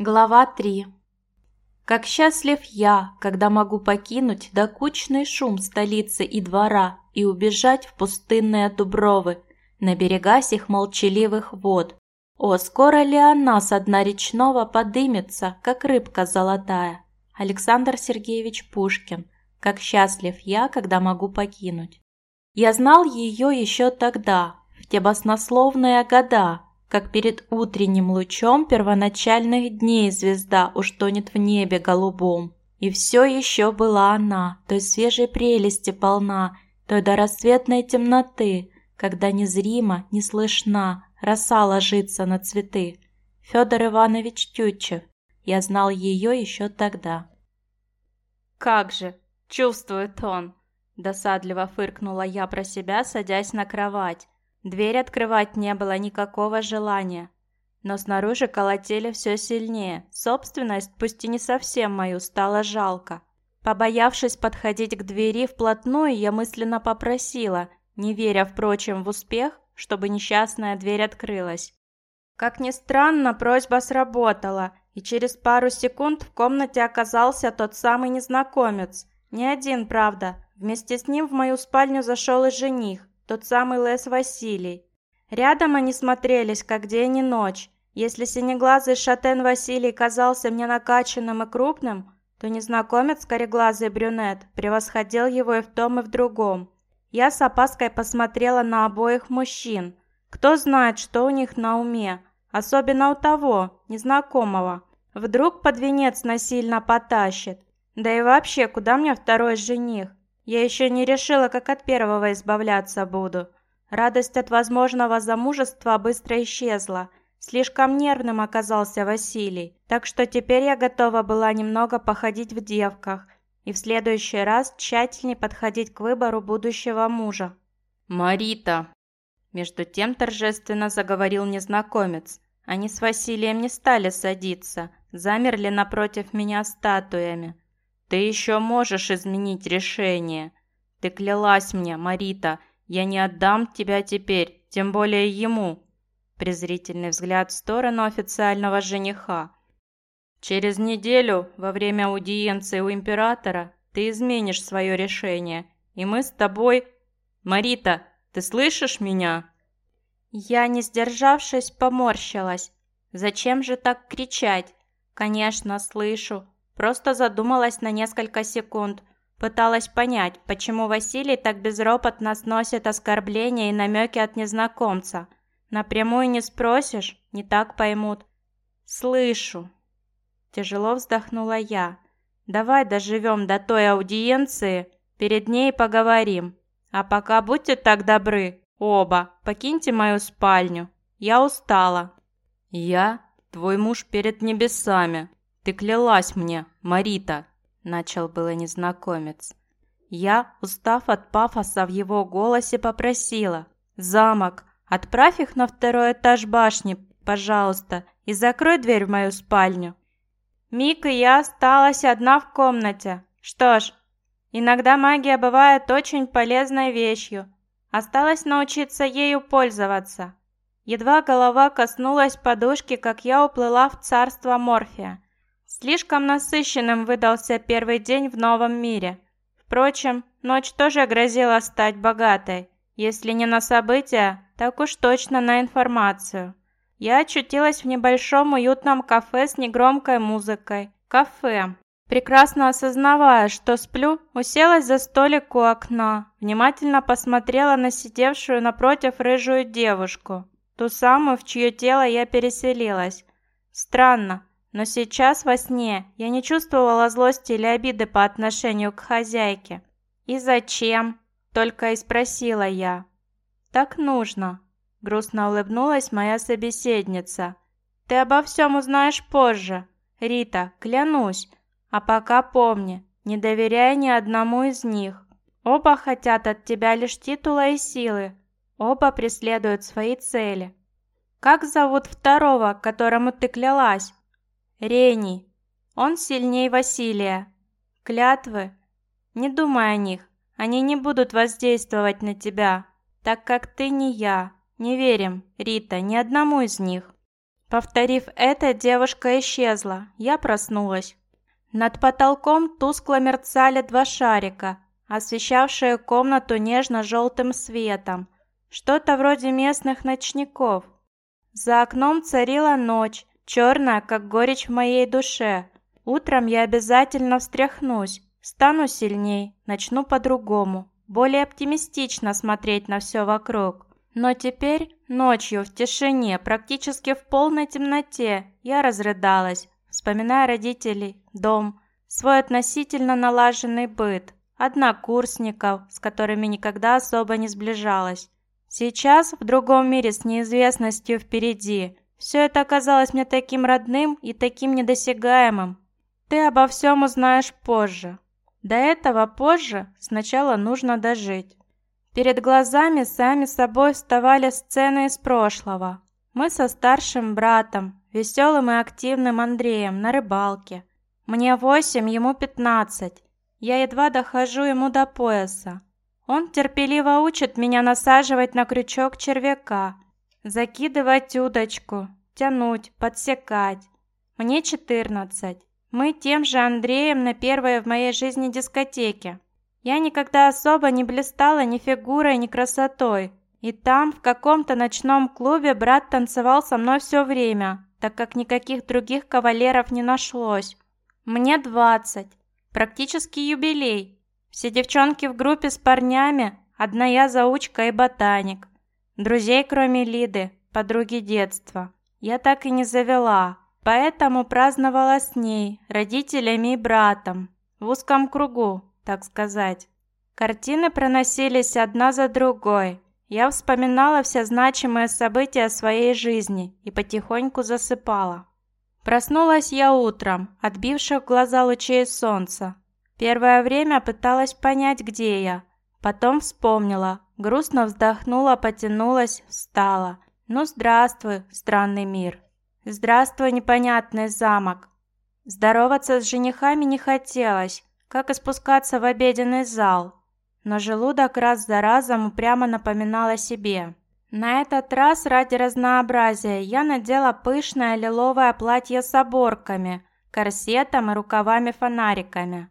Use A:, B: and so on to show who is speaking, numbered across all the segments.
A: Глава 3 Как счастлив я, когда могу покинуть докучный шум столицы и двора и убежать в пустынные дубровы, на берега сих молчаливых вод. О, скоро ли она со дна речного подымется, как рыбка золотая? Александр Сергеевич Пушкин. Как счастлив я, когда могу покинуть. Я знал ее еще тогда, в те баснословные года, как перед утренним лучом первоначальных дней звезда уж тонет в небе голубом. И все еще была она, той свежей прелести полна, той до рассветной темноты, когда незримо, не слышна, роса ложится на цветы. Федор Иванович Тютчев. Я знал ее еще тогда.
B: «Как же! Чувствует он!» Досадливо фыркнула я про себя, садясь на кровать. Дверь открывать не было никакого желания. Но снаружи колотели все сильнее. Собственность, пусть и не совсем мою, стало жалко. Побоявшись подходить к двери вплотную, я мысленно попросила, не веря, впрочем, в успех, чтобы несчастная дверь открылась. Как ни странно, просьба сработала, и через пару секунд в комнате оказался тот самый незнакомец. Не один, правда. Вместе с ним в мою спальню зашел и жених тот самый Лес Василий. Рядом они смотрелись, как день и ночь. Если синеглазый шатен Василий казался мне накачанным и крупным, то незнакомец, кореглазый брюнет, превосходил его и в том, и в другом. Я с опаской посмотрела на обоих мужчин. Кто знает, что у них на уме, особенно у того, незнакомого. Вдруг под венец насильно потащит. Да и вообще, куда мне второй жених? Я еще не решила, как от первого избавляться буду. Радость от возможного замужества быстро исчезла. Слишком нервным оказался Василий, так что теперь я готова была немного походить в девках и в следующий раз тщательнее подходить к выбору будущего мужа. «Марита!» Между тем торжественно заговорил незнакомец. Они с Василием не стали садиться, замерли напротив меня статуями. Ты еще можешь изменить решение. Ты клялась мне, Марита, я не отдам тебя теперь, тем более ему. Презрительный взгляд в сторону официального жениха. Через неделю, во время аудиенции у императора, ты изменишь свое решение, и мы с тобой... Марита, ты слышишь меня?»
A: Я, не сдержавшись, поморщилась. «Зачем же так кричать?» «Конечно, слышу. Просто задумалась на несколько секунд. Пыталась понять, почему Василий так безропотно сносит оскорбления и намеки от незнакомца. Напрямую не спросишь, не так поймут. «Слышу». Тяжело вздохнула я. «Давай доживем до той аудиенции, перед ней поговорим. А пока будьте так добры, оба, покиньте мою спальню. Я устала».
B: «Я твой муж перед небесами», «Ты клялась мне, Марита!» – начал было незнакомец.
A: Я, устав от пафоса в его голосе, попросила. «Замок, отправь их на второй этаж башни, пожалуйста, и закрой дверь в мою спальню». Мик и я осталась одна в комнате. Что ж, иногда магия бывает очень полезной вещью. Осталось научиться ею пользоваться. Едва голова коснулась подушки, как я уплыла в царство Морфия. Слишком насыщенным выдался первый день в новом мире. Впрочем, ночь тоже грозила стать богатой. Если не на события, так уж точно на информацию. Я очутилась в небольшом уютном кафе с негромкой музыкой. Кафе. Прекрасно осознавая, что сплю, уселась за столик у окна, внимательно посмотрела на сидевшую напротив рыжую девушку, ту самую, в чье тело я переселилась. Странно, но сейчас во сне я не чувствовала злости или обиды по отношению к хозяйке. «И зачем?» – только и спросила я. «Так нужно», – грустно улыбнулась моя собеседница. «Ты обо всем узнаешь позже, Рита, клянусь. А пока помни, не доверяй ни одному из них. Оба хотят от тебя лишь титула и силы. Оба преследуют свои цели. Как зовут второго, которому ты клялась?» Рени. Он сильней Василия. Клятвы. Не думай о них. Они не будут воздействовать на тебя, так как ты не я. Не верим, Рита, ни одному из них. Повторив это, девушка исчезла. Я проснулась. Над потолком тускло мерцали два шарика, освещавшие комнату нежно-желтым светом. Что-то вроде местных ночников. За окном царила ночь, черная, как горечь в моей душе. Утром я обязательно встряхнусь, стану сильней, начну по-другому, более оптимистично смотреть на все вокруг. Но теперь, ночью, в тишине, практически в полной темноте, я разрыдалась, вспоминая родителей, дом, свой относительно налаженный быт, однокурсников, с которыми никогда особо не сближалась. Сейчас, в другом мире с неизвестностью впереди, все это оказалось мне таким родным и таким недосягаемым. Ты обо всем узнаешь позже. До этого позже сначала нужно дожить. Перед глазами сами собой вставали сцены из прошлого. Мы со старшим братом, веселым и активным Андреем, на рыбалке. Мне восемь, ему пятнадцать. Я едва дохожу ему до пояса. Он терпеливо учит меня насаживать на крючок червяка, закидывать удочку, тянуть, подсекать. Мне четырнадцать. Мы тем же Андреем на первой в моей жизни дискотеке. Я никогда особо не блистала ни фигурой, ни красотой. И там, в каком-то ночном клубе, брат танцевал со мной все время, так как никаких других кавалеров не нашлось. Мне двадцать. Практически юбилей. Все девчонки в группе с парнями, одна я заучка и ботаник. Друзей, кроме Лиды, подруги детства, я так и не завела. Поэтому праздновала с ней, родителями и братом, в узком кругу, так сказать. Картины проносились одна за другой. Я вспоминала все значимые события своей жизни и потихоньку засыпала. Проснулась я утром, отбивших глаза лучей солнца. Первое время пыталась понять, где я. Потом вспомнила, грустно вздохнула, потянулась, встала. Ну, здравствуй, странный мир. Здравствуй, непонятный замок. Здороваться с женихами не хотелось, как и спускаться в обеденный зал. Но желудок раз за разом упрямо напоминал о себе. На этот раз ради разнообразия я надела пышное лиловое платье с оборками, корсетом и рукавами-фонариками.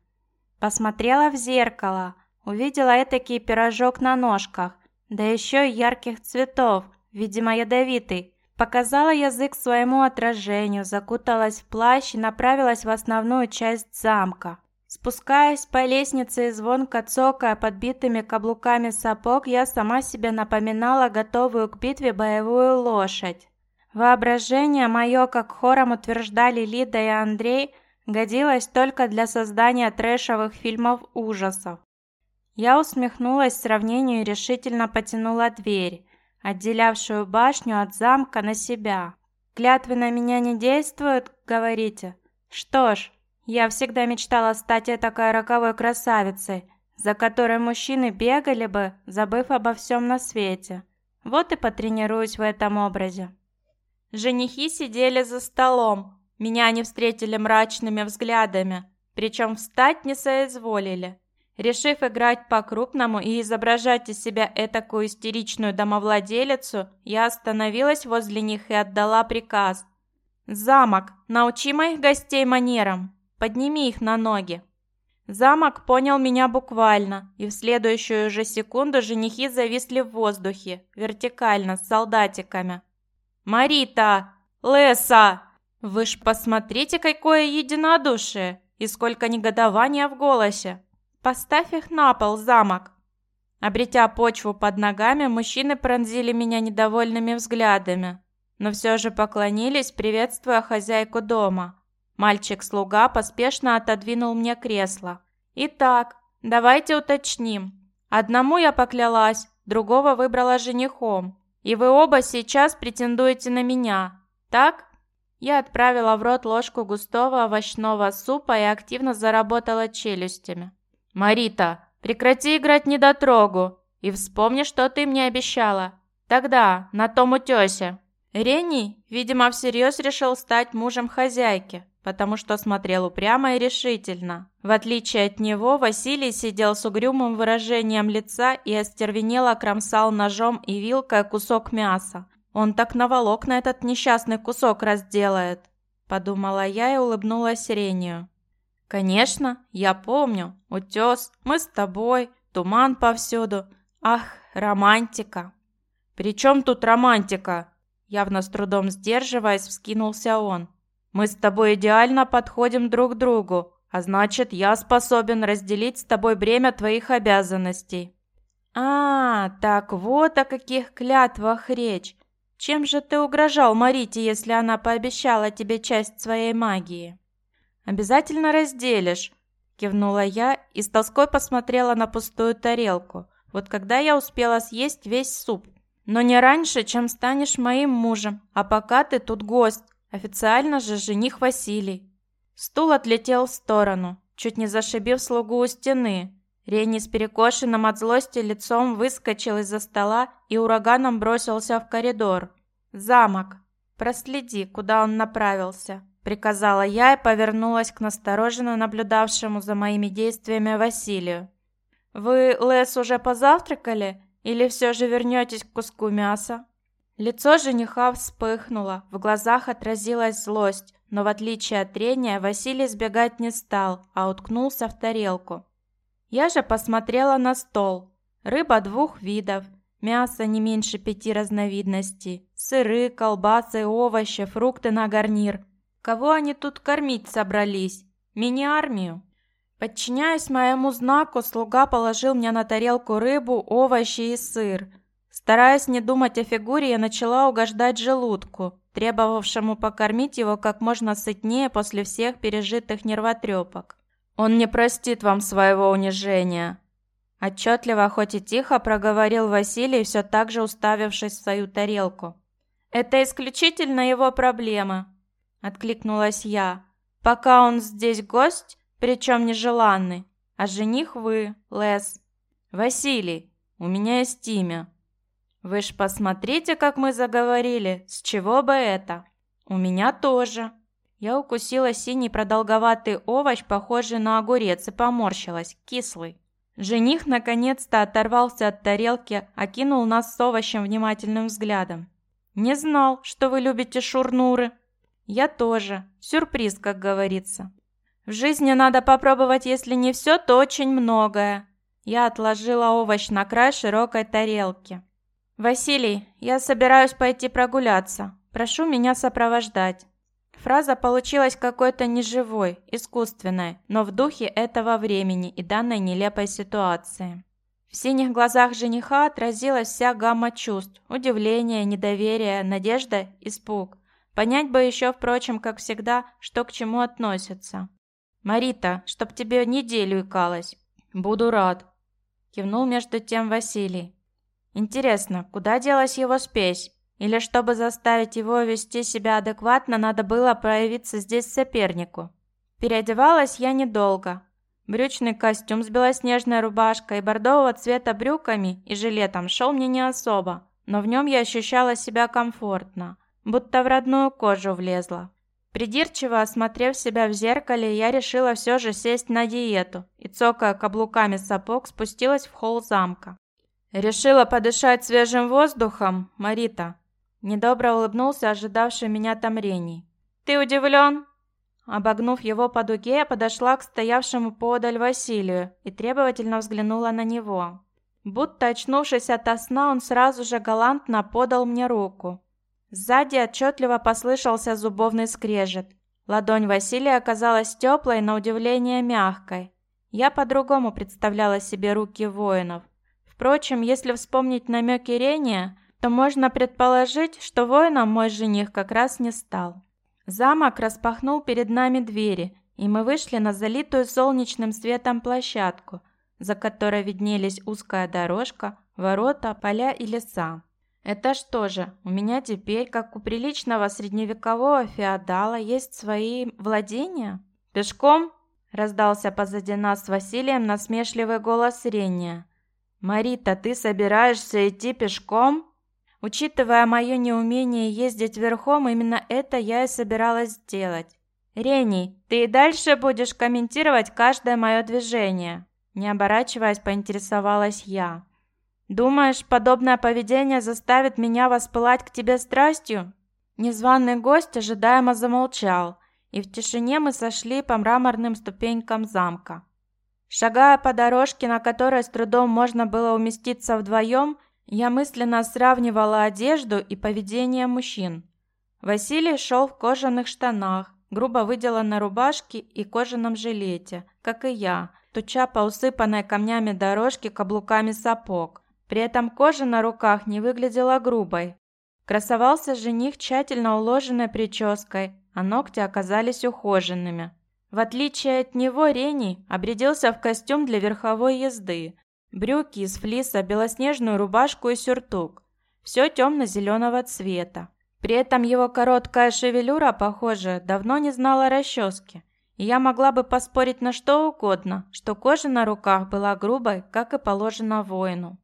A: Посмотрела в зеркало, увидела этакий пирожок на ножках, да еще и ярких цветов, видимо ядовитый. Показала язык своему отражению, закуталась в плащ и направилась в основную часть замка. Спускаясь по лестнице и звонко цокая подбитыми каблуками сапог, я сама себе напоминала готовую к битве боевую лошадь. Воображение мое, как хором утверждали Лида и Андрей, годилось только для создания трэшевых фильмов ужасов. Я усмехнулась сравнению и решительно потянула дверь, отделявшую башню от замка на себя. «Клятвы на меня не действуют, говорите? Что ж, я всегда мечтала стать такой роковой красавицей, за которой мужчины бегали бы, забыв обо всем на свете. Вот и потренируюсь в этом образе. Женихи сидели за столом. Меня они встретили мрачными взглядами, причем встать не соизволили. Решив играть по-крупному и изображать из себя этакую истеричную домовладелицу, я остановилась возле них и отдала приказ. «Замок, научи моих гостей манерам!» Подними их на ноги». Замок понял меня буквально, и в следующую же секунду женихи зависли в воздухе, вертикально, с солдатиками. «Марита! Леса! Вы ж посмотрите, какое единодушие! И сколько негодования в голосе! Поставь их на пол, замок!» Обретя почву под ногами, мужчины пронзили меня недовольными взглядами, но все же поклонились, приветствуя хозяйку дома. Мальчик-слуга поспешно отодвинул мне кресло. «Итак, давайте уточним. Одному я поклялась, другого выбрала женихом. И вы оба сейчас претендуете на меня, так?» Я отправила в рот ложку густого овощного супа и активно заработала челюстями. «Марита, прекрати играть недотрогу и вспомни, что ты мне обещала. Тогда, на том утесе». Ренни, видимо, всерьез решил стать мужем хозяйки потому что смотрел упрямо и решительно. В отличие от него, Василий сидел с угрюмым выражением лица и остервенело кромсал ножом и вилкой кусок мяса. Он так наволок на этот несчастный кусок разделает, подумала я и улыбнулась Рению. Конечно, я помню. Утес, мы с тобой, туман повсюду. Ах, романтика. При чем тут романтика? Явно с трудом сдерживаясь, вскинулся он. Мы с тобой идеально подходим друг к другу, а значит, я способен разделить с тобой бремя твоих обязанностей. А, так вот о каких клятвах речь. Чем же ты угрожал Марите, если она пообещала тебе часть своей магии? Обязательно разделишь, кивнула я и с тоской посмотрела на пустую тарелку. Вот когда я успела съесть весь суп. Но не раньше, чем станешь моим мужем, а пока ты тут гость, официально же жених Василий. Стул отлетел в сторону, чуть не зашибив слугу у стены. Рени с перекошенным от злости лицом выскочил из-за стола и ураганом бросился в коридор. «Замок! Проследи, куда он направился!» Приказала я и повернулась к настороженно наблюдавшему за моими действиями Василию. «Вы, Лес, уже позавтракали? Или все же вернетесь к куску мяса?» Лицо жениха вспыхнуло, в глазах отразилась злость, но в отличие от трения Василий сбегать не стал, а уткнулся в тарелку. Я же посмотрела на стол. Рыба двух видов, мясо не меньше пяти разновидностей, сыры, колбасы, овощи, фрукты на гарнир. Кого они тут кормить собрались? Мини-армию? Подчиняясь моему знаку, слуга положил мне на тарелку рыбу, овощи и сыр. Стараясь не думать о фигуре, я начала угождать желудку, требовавшему покормить его как можно сытнее после всех пережитых нервотрепок. «Он не простит вам своего унижения», – отчетливо, хоть и тихо проговорил Василий, все так же уставившись в свою тарелку. «Это исключительно его проблема», – откликнулась я. «Пока он здесь гость, причем нежеланный, а жених вы, Лес. Василий, у меня есть имя». «Вы ж посмотрите, как мы заговорили, с чего бы это?» «У меня тоже», я укусила синий продолговатый овощ, похожий на огурец, и поморщилась, кислый. Жених наконец-то оторвался от тарелки, окинул нас с овощем внимательным взглядом. «Не знал, что вы любите шурнуры». «Я тоже. Сюрприз, как говорится». «В жизни надо попробовать, если не все, то очень многое». Я отложила овощ на край широкой тарелки. «Василий, я собираюсь пойти прогуляться. Прошу меня сопровождать». Фраза получилась какой-то неживой, искусственной, но в духе этого времени и данной нелепой ситуации. В синих глазах жениха отразилась вся гамма чувств – удивление, недоверие, надежда, испуг. Понять бы еще, впрочем, как всегда, что к чему относится. «Марита, чтоб тебе неделю икалось». «Буду рад», – кивнул между тем Василий. «Интересно, куда делась его спесь?» Или чтобы заставить его вести себя адекватно, надо было проявиться здесь сопернику. Переодевалась я недолго. Брючный костюм с белоснежной рубашкой, бордового цвета брюками и жилетом шел мне не особо, но в нем я ощущала себя комфортно, будто в родную кожу влезла. Придирчиво осмотрев себя в зеркале, я решила все же сесть на диету и, цокая каблуками сапог, спустилась в холл замка. «Решила подышать свежим воздухом, Марита?» Недобро улыбнулся ожидавший меня там Рений. «Ты удивлен?» Обогнув его по дуге, подошла к стоявшему подаль Василию и требовательно взглянула на него. Будто очнувшись ото сна, он сразу же галантно подал мне руку. Сзади отчетливо послышался зубовный скрежет. Ладонь Василия оказалась теплой, на удивление мягкой. Я по-другому представляла себе руки воинов. Впрочем, если вспомнить намеки Рения, то можно предположить, что воином мой жених как раз не стал. Замок распахнул перед нами двери, и мы вышли на залитую солнечным светом площадку, за которой виднелись узкая дорожка, ворота, поля и леса. Это что же, у меня теперь, как у приличного средневекового феодала, есть свои владения? Пешком? Раздался позади нас с Василием насмешливый голос Рения. «Марита, ты собираешься идти пешком?» Учитывая мое неумение ездить верхом, именно это я и собиралась сделать. «Рени, ты и дальше будешь комментировать каждое мое движение?» Не оборачиваясь, поинтересовалась я. Думаешь, подобное поведение заставит меня воспылать к тебе страстью?» Незваный гость ожидаемо замолчал, и в тишине мы сошли по мраморным ступенькам замка. Шагая по дорожке, на которой с трудом можно было уместиться вдвоем, я мысленно сравнивала одежду и поведение мужчин. Василий шел в кожаных штанах, грубо выделанной рубашке и кожаном жилете, как и я, туча по усыпанной камнями дорожке каблуками сапог. При этом кожа на руках не выглядела грубой. Красовался жених тщательно уложенной прической, а ногти оказались ухоженными. В отличие от него, Рений обрядился в костюм для верховой езды, брюки из флиса, белоснежную рубашку и сюртук. Все темно-зеленого цвета. При этом его короткая шевелюра, похоже, давно не знала расчески. И я могла бы поспорить на что угодно, что кожа на руках была грубой, как и положено воину.